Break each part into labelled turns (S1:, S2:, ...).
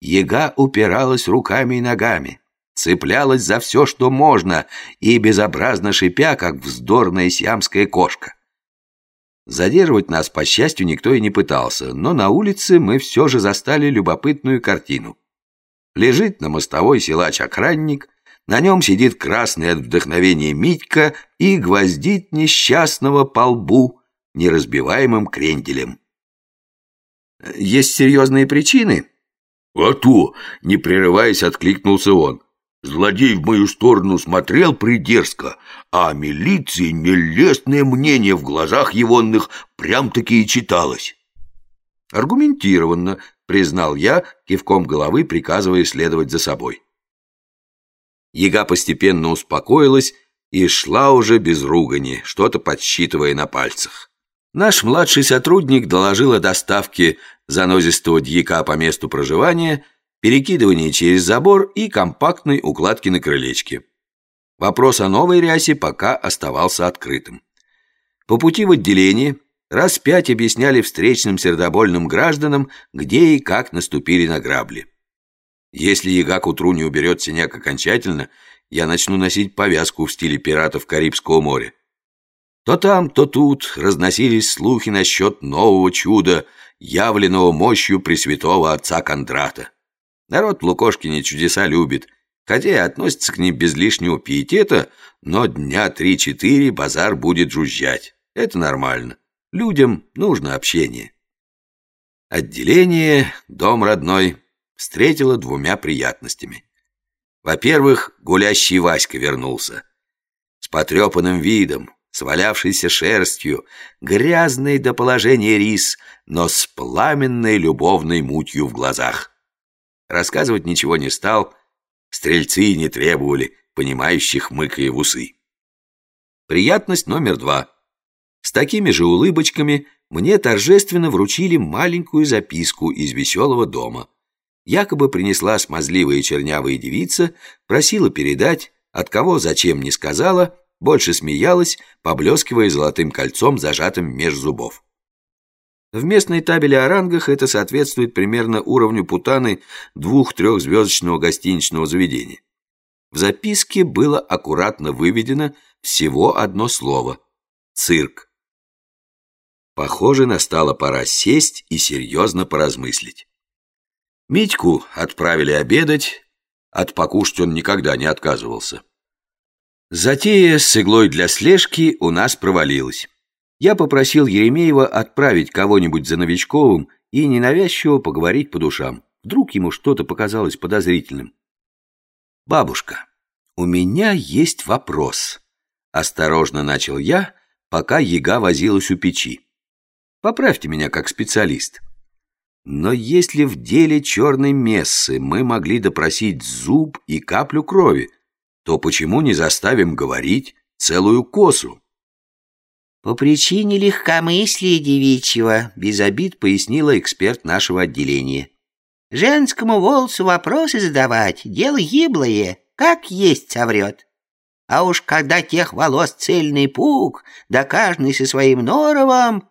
S1: Яга упиралась руками и ногами, цеплялась за все, что можно, и безобразно шипя, как вздорная сиамская кошка. Задерживать нас, по счастью, никто и не пытался, но на улице мы все же застали любопытную картину. Лежит на мостовой силач-охранник, на нем сидит красный от вдохновения Митька и гвоздит несчастного по лбу неразбиваемым кренделем. «Есть серьезные причины?»
S2: «А то!» — не прерываясь, откликнулся он. Злодей в мою сторону смотрел придерзко, а милиции нелестное мнение в глазах егонных прям-таки и читалось.
S1: Аргументированно, признал я, кивком головы приказывая следовать за собой. Яга постепенно успокоилась и шла уже без ругани, что-то подсчитывая на пальцах. Наш младший сотрудник доложил о доставке занозистого дьяка по месту проживания – перекидывание через забор и компактной укладки на крылечке. Вопрос о новой рясе пока оставался открытым. По пути в отделение раз пять объясняли встречным сердобольным гражданам, где и как наступили на грабли. Если яга к утру не уберет синяк окончательно, я начну носить повязку в стиле пиратов Карибского моря. То там, то тут разносились слухи насчет нового чуда, явленного мощью Пресвятого Отца Кондрата. Народ Лукошкине чудеса любит, хотя и относится к ним без лишнего пиетета, но дня три-четыре базар будет жужжать. Это нормально. Людям нужно общение. Отделение, дом родной, встретило двумя приятностями. Во-первых, гулящий Васька вернулся. С потрепанным видом, свалявшейся шерстью, грязный до положения рис, но с пламенной любовной мутью в глазах. Рассказывать ничего не стал, стрельцы не требовали, понимающих мыкая в усы. Приятность номер два. С такими же улыбочками мне торжественно вручили маленькую записку из веселого дома. Якобы принесла смазливая чернявая девица, просила передать, от кого зачем не сказала, больше смеялась, поблескивая золотым кольцом, зажатым меж зубов. В местной табеле о рангах это соответствует примерно уровню путаны двух-трехзвездочного гостиничного заведения. В записке было аккуратно выведено всего одно слово – цирк. Похоже, настала пора сесть и серьезно поразмыслить. Митьку отправили обедать, от покушать он никогда не отказывался. Затея с иглой для слежки у нас провалилась. Я попросил Еремеева отправить кого-нибудь за Новичковым и ненавязчиво поговорить по душам. Вдруг ему что-то показалось подозрительным. «Бабушка, у меня есть вопрос», — осторожно начал я, пока яга возилась у печи. «Поправьте меня как специалист». Но если в деле черной мессы мы могли допросить зуб и каплю крови, то почему не заставим говорить целую косу?
S3: «По причине легкомыслия девичьего», — без обид пояснила эксперт нашего отделения. «Женскому волосу вопросы задавать — дело гиблое, как есть соврет. А уж когда тех волос цельный пук, да каждый со своим норовом,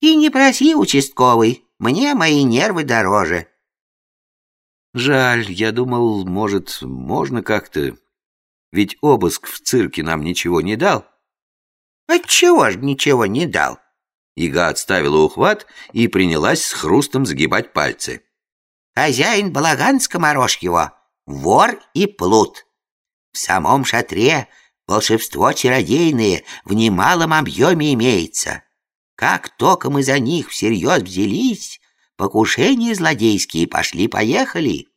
S3: и не проси, участковый, мне мои нервы дороже».
S1: «Жаль, я думал, может, можно как-то... Ведь обыск в цирке нам ничего не дал».
S3: Отчего ж ничего не дал?
S1: Ига отставила ухват и принялась с хрустом сгибать пальцы.
S3: Хозяин балаган скоморож его, вор и плут. В самом шатре волшебство чародейное в немалом объеме имеется. Как только мы за них всерьез взялись, покушения злодейские пошли-поехали.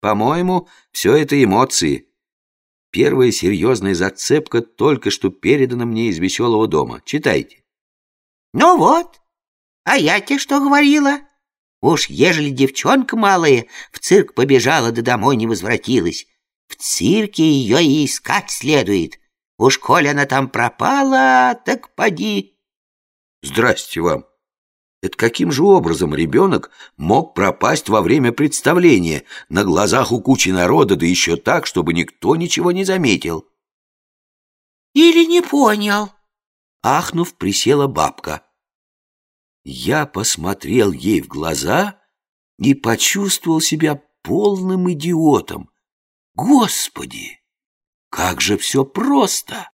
S1: По-моему, все это эмоции, Первая серьезная зацепка только что передана мне из веселого дома. Читайте.
S3: Ну вот, а я тебе что говорила? Уж ежели девчонка малая в цирк побежала да домой не возвратилась, в цирке ее и искать следует. Уж коль она там пропала, так поди.
S1: Здрасте вам. Это каким же образом ребенок мог пропасть во время представления на глазах у кучи народа, да еще так, чтобы никто ничего не заметил?
S3: Или не понял?
S1: Ахнув, присела бабка. Я посмотрел ей в глаза и почувствовал себя полным идиотом. Господи, как же все просто!